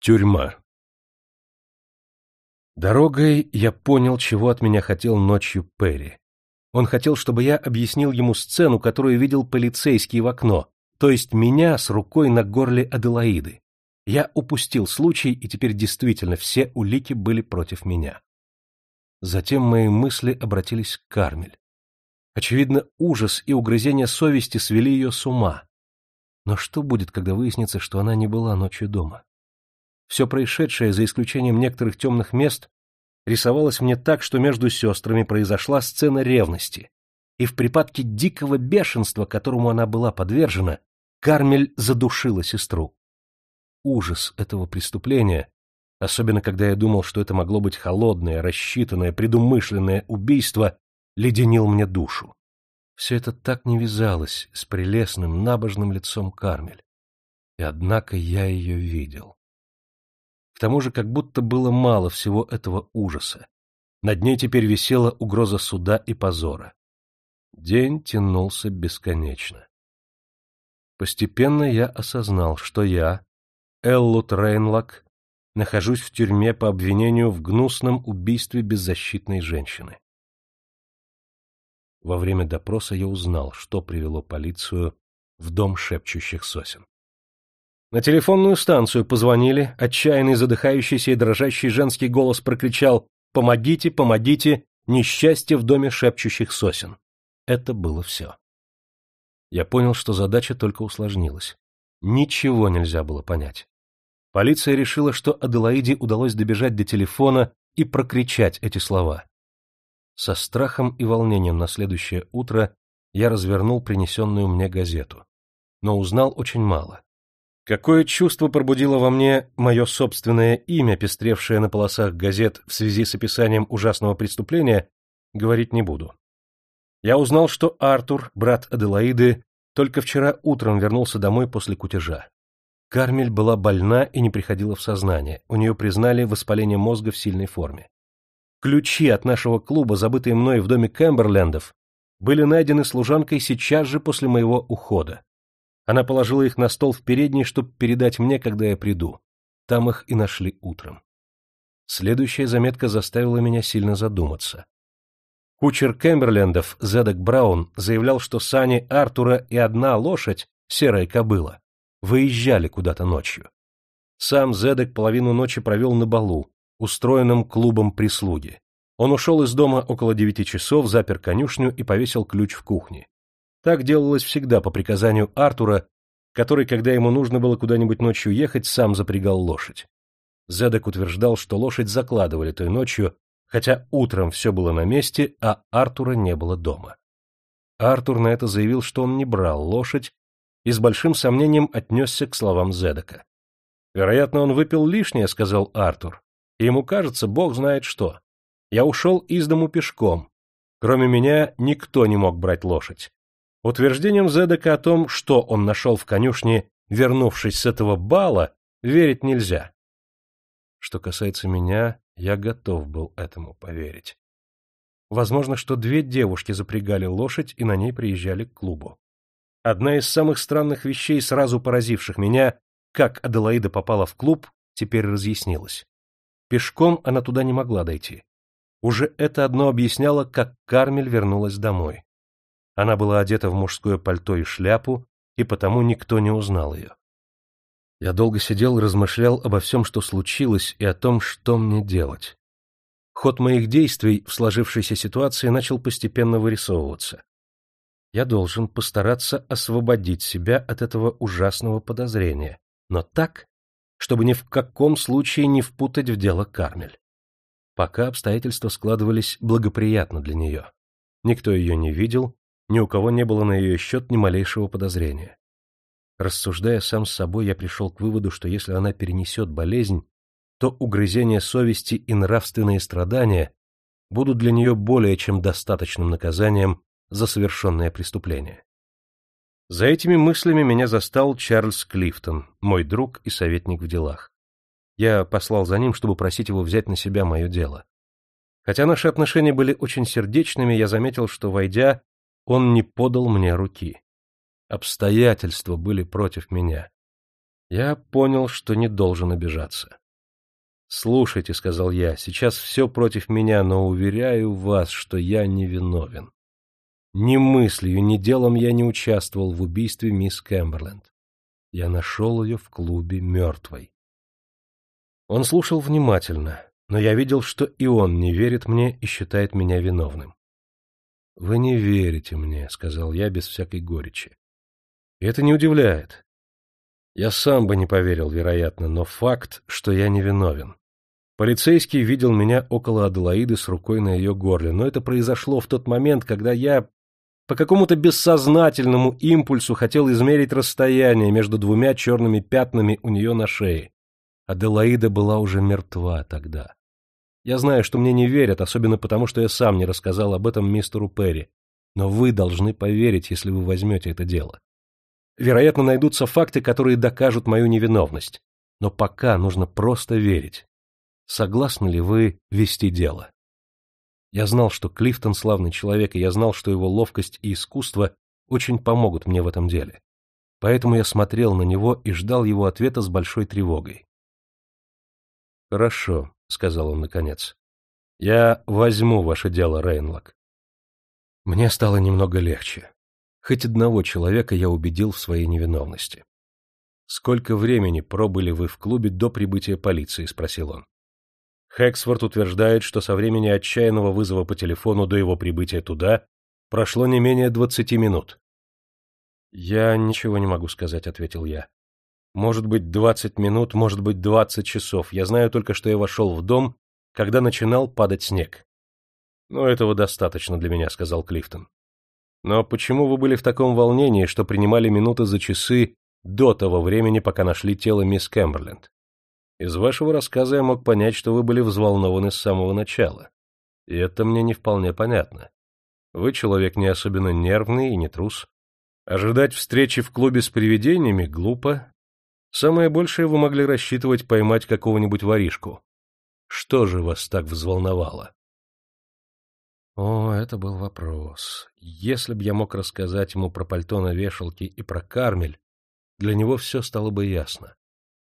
Тюрьма. Дорогой я понял, чего от меня хотел ночью Перри. Он хотел, чтобы я объяснил ему сцену, которую видел полицейский в окно, то есть меня с рукой на горле Аделаиды. Я упустил случай, и теперь действительно все улики были против меня. Затем мои мысли обратились к Кармель. Очевидно, ужас и угрызение совести свели ее с ума. Но что будет, когда выяснится, что она не была ночью дома? Все происшедшее, за исключением некоторых темных мест, рисовалось мне так, что между сестрами произошла сцена ревности, и в припадке дикого бешенства, которому она была подвержена, Кармель задушила сестру. Ужас этого преступления, особенно когда я думал, что это могло быть холодное, рассчитанное, предумышленное убийство, леденил мне душу. Все это так не вязалось с прелестным, набожным лицом Кармель. И однако я ее видел. К тому же как будто было мало всего этого ужаса. Над ней теперь висела угроза суда и позора. День тянулся бесконечно. Постепенно я осознал, что я, Эллут Рейнлок, нахожусь в тюрьме по обвинению в гнусном убийстве беззащитной женщины. Во время допроса я узнал, что привело полицию в дом шепчущих сосен. На телефонную станцию позвонили, отчаянный, задыхающийся и дрожащий женский голос прокричал «Помогите, помогите! Несчастье в доме шепчущих сосен!» Это было все. Я понял, что задача только усложнилась. Ничего нельзя было понять. Полиция решила, что Аделаиде удалось добежать до телефона и прокричать эти слова. Со страхом и волнением на следующее утро я развернул принесенную мне газету. Но узнал очень мало. Какое чувство пробудило во мне мое собственное имя, пестревшее на полосах газет в связи с описанием ужасного преступления, говорить не буду. Я узнал, что Артур, брат Аделаиды, только вчера утром вернулся домой после кутежа. Кармель была больна и не приходила в сознание, у нее признали воспаление мозга в сильной форме. Ключи от нашего клуба, забытые мной в доме Кэмберлендов, были найдены служанкой сейчас же после моего ухода. Она положила их на стол в передней, чтобы передать мне, когда я приду. Там их и нашли утром. Следующая заметка заставила меня сильно задуматься. Кучер Кэмберлендов, Зедек Браун, заявлял, что сани Артура и одна лошадь, серая кобыла, выезжали куда-то ночью. Сам Зедек половину ночи провел на балу, устроенном клубом прислуги. Он ушел из дома около девяти часов, запер конюшню и повесил ключ в кухне. Так делалось всегда по приказанию Артура, который, когда ему нужно было куда-нибудь ночью ехать, сам запрягал лошадь. Зедек утверждал, что лошадь закладывали той ночью, хотя утром все было на месте, а Артура не было дома. Артур на это заявил, что он не брал лошадь, и с большим сомнением отнесся к словам Зедека. «Вероятно, он выпил лишнее», — сказал Артур, — «и ему кажется, бог знает что. Я ушел из дому пешком. Кроме меня никто не мог брать лошадь. Утверждением Зедека о том, что он нашел в конюшне, вернувшись с этого бала, верить нельзя. Что касается меня, я готов был этому поверить. Возможно, что две девушки запрягали лошадь и на ней приезжали к клубу. Одна из самых странных вещей, сразу поразивших меня, как Аделаида попала в клуб, теперь разъяснилась. Пешком она туда не могла дойти. Уже это одно объясняло, как Кармель вернулась домой. Она была одета в мужское пальто и шляпу, и потому никто не узнал ее. Я долго сидел и размышлял обо всем, что случилось, и о том, что мне делать. Ход моих действий в сложившейся ситуации начал постепенно вырисовываться. Я должен постараться освободить себя от этого ужасного подозрения, но так, чтобы ни в каком случае не впутать в дело Кармель. Пока обстоятельства складывались благоприятно для нее. Никто ее не видел, ни у кого не было на ее счет ни малейшего подозрения. Рассуждая сам с собой, я пришел к выводу, что если она перенесет болезнь, то угрызение совести и нравственные страдания будут для нее более чем достаточным наказанием за совершенное преступление. За этими мыслями меня застал Чарльз Клифтон, мой друг и советник в делах. Я послал за ним, чтобы просить его взять на себя мое дело. Хотя наши отношения были очень сердечными, я заметил, что, войдя, он не подал мне руки. Обстоятельства были против меня. Я понял, что не должен обижаться. «Слушайте», — сказал я, — «сейчас все против меня, но уверяю вас, что я не виновен. Ни мыслью, ни делом я не участвовал в убийстве мисс Кэмберленд. Я нашел ее в клубе мертвой». Он слушал внимательно, но я видел, что и он не верит мне и считает меня виновным. «Вы не верите мне», — сказал я без всякой горечи. Это не удивляет. Я сам бы не поверил, вероятно, но факт, что я не виновен. Полицейский видел меня около Аделаиды с рукой на ее горле, но это произошло в тот момент, когда я по какому-то бессознательному импульсу хотел измерить расстояние между двумя черными пятнами у нее на шее. Аделаида была уже мертва тогда. Я знаю, что мне не верят, особенно потому, что я сам не рассказал об этом мистеру Перри. Но вы должны поверить, если вы возьмете это дело. Вероятно, найдутся факты, которые докажут мою невиновность. Но пока нужно просто верить. Согласны ли вы вести дело? Я знал, что Клифтон славный человек, и я знал, что его ловкость и искусство очень помогут мне в этом деле. Поэтому я смотрел на него и ждал его ответа с большой тревогой. «Хорошо», — сказал он наконец. «Я возьму ваше дело, Рейнлок». Мне стало немного легче. Хоть одного человека я убедил в своей невиновности. «Сколько времени пробыли вы в клубе до прибытия полиции?» — спросил он. Хэксфорд утверждает, что со времени отчаянного вызова по телефону до его прибытия туда прошло не менее двадцати минут. «Я ничего не могу сказать», — ответил я. «Может быть, двадцать минут, может быть, двадцать часов. Я знаю только, что я вошел в дом, когда начинал падать снег». «Ну, этого достаточно для меня», — сказал Клифтон. «Но почему вы были в таком волнении, что принимали минуты за часы до того времени, пока нашли тело мисс Кэмберленд?» Из вашего рассказа я мог понять, что вы были взволнованы с самого начала. И это мне не вполне понятно. Вы человек не особенно нервный и не трус. Ожидать встречи в клубе с привидениями глупо. Самое большее вы могли рассчитывать поймать какого-нибудь воришку. Что же вас так взволновало? О, это был вопрос. Если б я мог рассказать ему про пальто на вешалке и про Кармель, для него все стало бы ясно.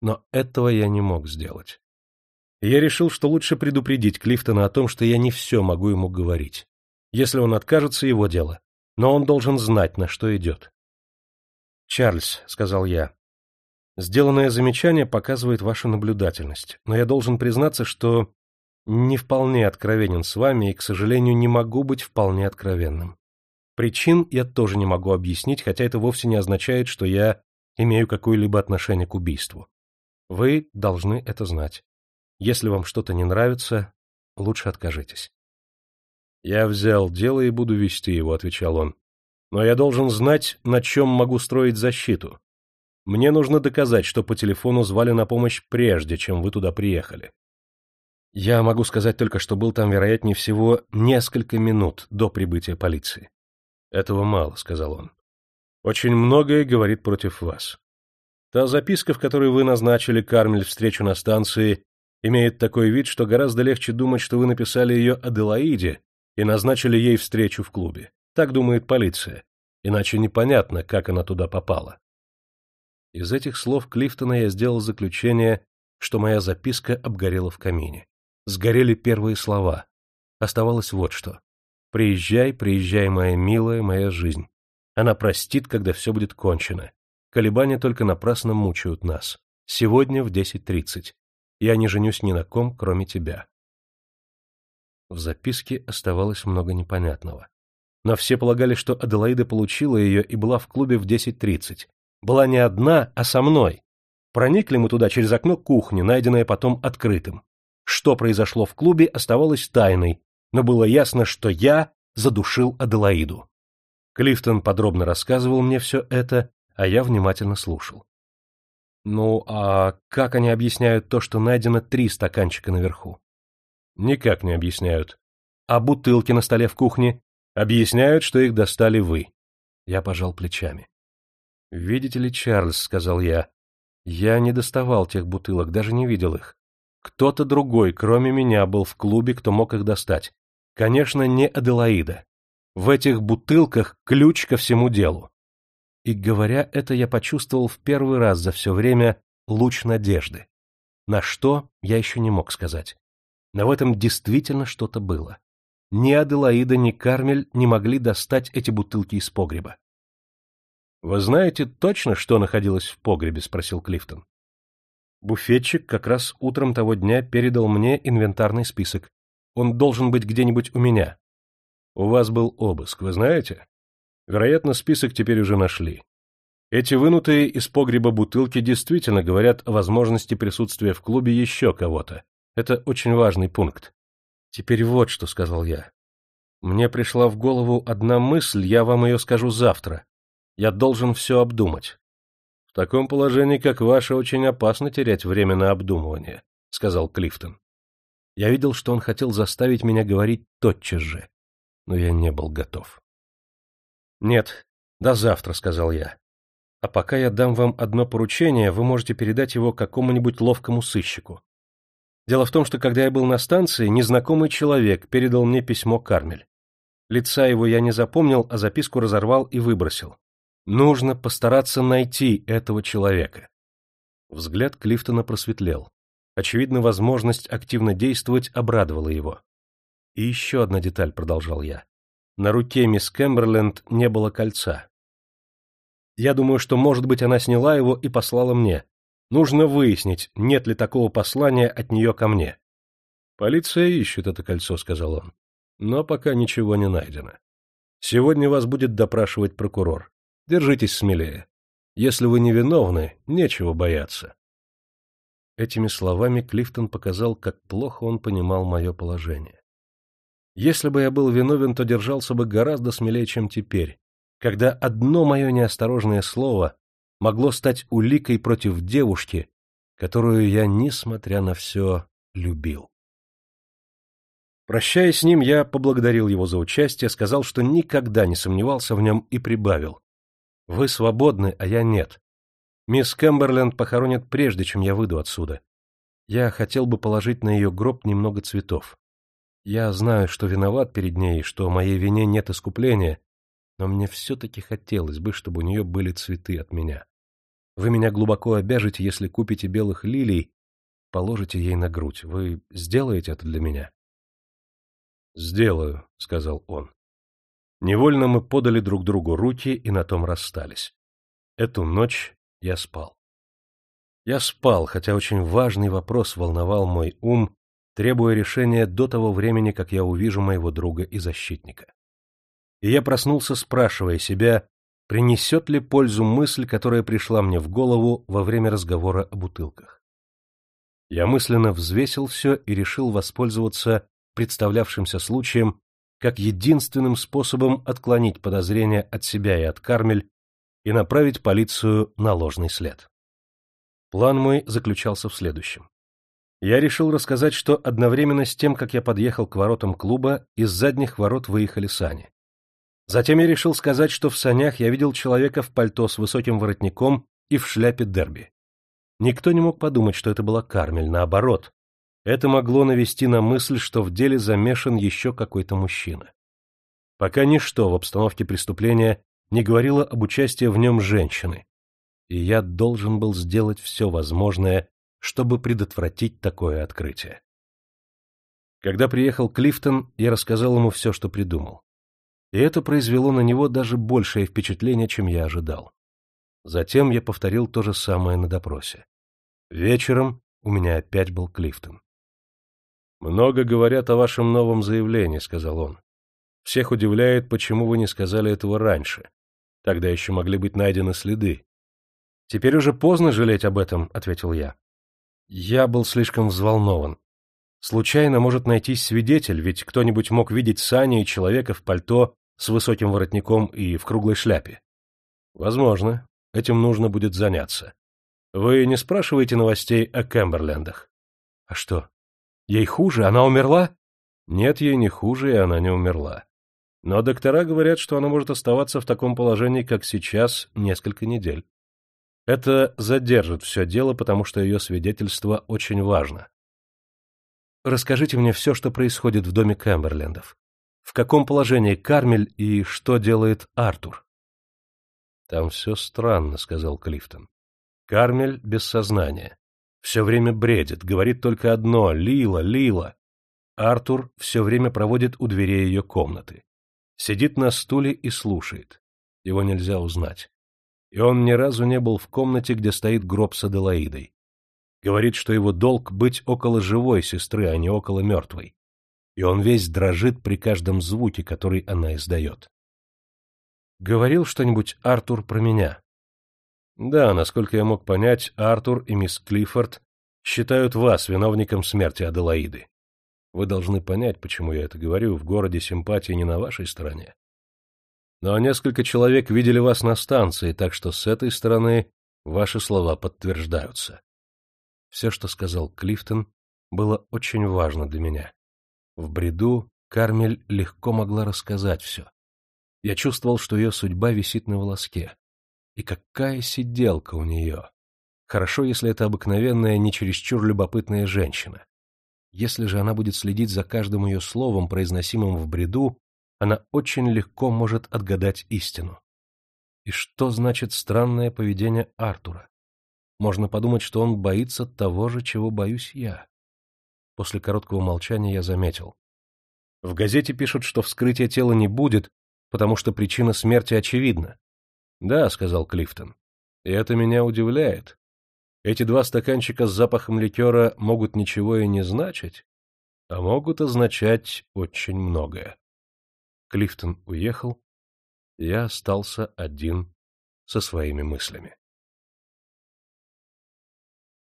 Но этого я не мог сделать. я решил, что лучше предупредить Клифтона о том, что я не все могу ему говорить. Если он откажется, его дело. Но он должен знать, на что идет. «Чарльз», — сказал я, — «сделанное замечание показывает вашу наблюдательность, но я должен признаться, что не вполне откровенен с вами и, к сожалению, не могу быть вполне откровенным. Причин я тоже не могу объяснить, хотя это вовсе не означает, что я имею какое-либо отношение к убийству. Вы должны это знать. Если вам что-то не нравится, лучше откажитесь. «Я взял дело и буду вести его», — отвечал он. «Но я должен знать, на чем могу строить защиту. Мне нужно доказать, что по телефону звали на помощь прежде, чем вы туда приехали». Я могу сказать только, что был там, вероятнее всего, несколько минут до прибытия полиции. «Этого мало», — сказал он. «Очень многое говорит против вас. Та записка, в которой вы назначили Кармель встречу на станции, имеет такой вид, что гораздо легче думать, что вы написали ее Аделаиде и назначили ей встречу в клубе. Так думает полиция. Иначе непонятно, как она туда попала. Из этих слов Клифтона я сделал заключение, что моя записка обгорела в камине. Сгорели первые слова. Оставалось вот что. «Приезжай, приезжай, моя милая, моя жизнь. Она простит, когда все будет кончено. Колебания только напрасно мучают нас. Сегодня в 10.30. Я не женюсь ни на ком, кроме тебя. В записке оставалось много непонятного. Но все полагали, что Аделаида получила ее и была в клубе в 10.30. Была не одна, а со мной. Проникли мы туда через окно кухни, найденное потом открытым. Что произошло в клубе, оставалось тайной, но было ясно, что я задушил Аделаиду. Клифтон подробно рассказывал мне все это, а я внимательно слушал. Ну, а как они объясняют то, что найдено три стаканчика наверху? Никак не объясняют. А бутылки на столе в кухне? Объясняют, что их достали вы. Я пожал плечами. «Видите ли, Чарльз», — сказал я, — «я не доставал тех бутылок, даже не видел их. Кто-то другой, кроме меня, был в клубе, кто мог их достать. Конечно, не Аделаида. В этих бутылках ключ ко всему делу. И говоря это, я почувствовал в первый раз за все время, луч надежды. На что, я еще не мог сказать. Но в этом действительно что-то было. Ни Аделаида, ни Кармель не могли достать эти бутылки из погреба. — Вы знаете точно, что находилось в погребе? — спросил Клифтон. Буфетчик как раз утром того дня передал мне инвентарный список. Он должен быть где-нибудь у меня. У вас был обыск, вы знаете? Вероятно, список теперь уже нашли. Эти вынутые из погреба бутылки действительно говорят о возможности присутствия в клубе еще кого-то. Это очень важный пункт. Теперь вот что сказал я. Мне пришла в голову одна мысль, я вам ее скажу завтра. Я должен все обдумать. В таком положении, как ваше, очень опасно терять время на обдумывание, сказал Клифтон. Я видел, что он хотел заставить меня говорить тотчас же, но я не был готов. Нет, до завтра, сказал я. А пока я дам вам одно поручение, вы можете передать его какому-нибудь ловкому сыщику. Дело в том, что когда я был на станции, незнакомый человек передал мне письмо Кармель. Лица его я не запомнил, а записку разорвал и выбросил. Нужно постараться найти этого человека. Взгляд Клифтона просветлел. Очевидно, возможность активно действовать обрадовала его. И еще одна деталь, продолжал я. На руке мисс Кэмберленд не было кольца. Я думаю, что, может быть, она сняла его и послала мне. Нужно выяснить, нет ли такого послания от нее ко мне. — Полиция ищет это кольцо, — сказал он. — Но пока ничего не найдено. Сегодня вас будет допрашивать прокурор. Держитесь смелее. Если вы невиновны, нечего бояться. Этими словами Клифтон показал, как плохо он понимал мое положение. Если бы я был виновен, то держался бы гораздо смелее, чем теперь, когда одно мое неосторожное слово могло стать уликой против девушки, которую я, несмотря на все, любил. Прощаясь с ним, я поблагодарил его за участие, сказал, что никогда не сомневался в нем и прибавил. «Вы свободны, а я нет. Мисс Кэмберленд похоронят прежде, чем я выйду отсюда. Я хотел бы положить на ее гроб немного цветов. Я знаю, что виноват перед ней, что моей вине нет искупления, но мне все-таки хотелось бы, чтобы у нее были цветы от меня. Вы меня глубоко обяжете, если купите белых лилий, положите ей на грудь. Вы сделаете это для меня? — Сделаю, — сказал он. Невольно мы подали друг другу руки и на том расстались. Эту ночь я спал. Я спал, хотя очень важный вопрос волновал мой ум, требуя решения до того времени, как я увижу моего друга и защитника и я проснулся, спрашивая себя, принесет ли пользу мысль, которая пришла мне в голову во время разговора о бутылках. Я мысленно взвесил все и решил воспользоваться представлявшимся случаем как единственным способом отклонить подозрения от себя и от Кармель и направить полицию на ложный след. План мой заключался в следующем. Я решил рассказать, что одновременно с тем, как я подъехал к воротам клуба, из задних ворот выехали сани. Затем я решил сказать, что в санях я видел человека в пальто с высоким воротником и в шляпе дерби. Никто не мог подумать, что это была Кармель, наоборот. Это могло навести на мысль, что в деле замешан еще какой-то мужчина. Пока ничто в обстановке преступления не говорило об участии в нем женщины, и я должен был сделать все возможное, чтобы предотвратить такое открытие. Когда приехал Клифтон, я рассказал ему все, что придумал и это произвело на него даже большее впечатление, чем я ожидал. Затем я повторил то же самое на допросе. Вечером у меня опять был Клифтон. «Много говорят о вашем новом заявлении», — сказал он. «Всех удивляет, почему вы не сказали этого раньше. Тогда еще могли быть найдены следы». «Теперь уже поздно жалеть об этом», — ответил я. Я был слишком взволнован. Случайно может найтись свидетель, ведь кто-нибудь мог видеть Сани и человека в пальто с высоким воротником и в круглой шляпе? Возможно. Этим нужно будет заняться. Вы не спрашиваете новостей о Кэмберлендах? А что? Ей хуже? Она умерла? Нет, ей не хуже, и она не умерла. Но доктора говорят, что она может оставаться в таком положении, как сейчас, несколько недель. Это задержит все дело, потому что ее свидетельство очень важно. Расскажите мне все, что происходит в доме Кэмберлендов в каком положении Кармель и что делает Артур. — Там все странно, — сказал Клифтон. Кармель без сознания. Все время бредит, говорит только одно — Лила, Лила. Артур все время проводит у дверей ее комнаты. Сидит на стуле и слушает. Его нельзя узнать. И он ни разу не был в комнате, где стоит гроб с Аделаидой. Говорит, что его долг быть около живой сестры, а не около мертвой. И он весь дрожит при каждом звуке, который она издает. Говорил что-нибудь Артур про меня? Да, насколько я мог понять, Артур и мисс Клиффорд считают вас виновником смерти Аделаиды. Вы должны понять, почему я это говорю, в городе симпатии не на вашей стороне. Но несколько человек видели вас на станции, так что с этой стороны ваши слова подтверждаются. Все, что сказал Клифтон, было очень важно для меня. В бреду Кармель легко могла рассказать все. Я чувствовал, что ее судьба висит на волоске. И какая сиделка у нее! Хорошо, если это обыкновенная, не чересчур любопытная женщина. Если же она будет следить за каждым ее словом, произносимым в бреду, она очень легко может отгадать истину. И что значит странное поведение Артура? Можно подумать, что он боится того же, чего боюсь я. После короткого молчания я заметил. В газете пишут, что вскрытия тела не будет, потому что причина смерти очевидна. — Да, — сказал Клифтон. — И это меня удивляет. Эти два стаканчика с запахом ликера могут ничего и не значить, а могут означать очень многое. Клифтон уехал, я остался один со своими мыслями.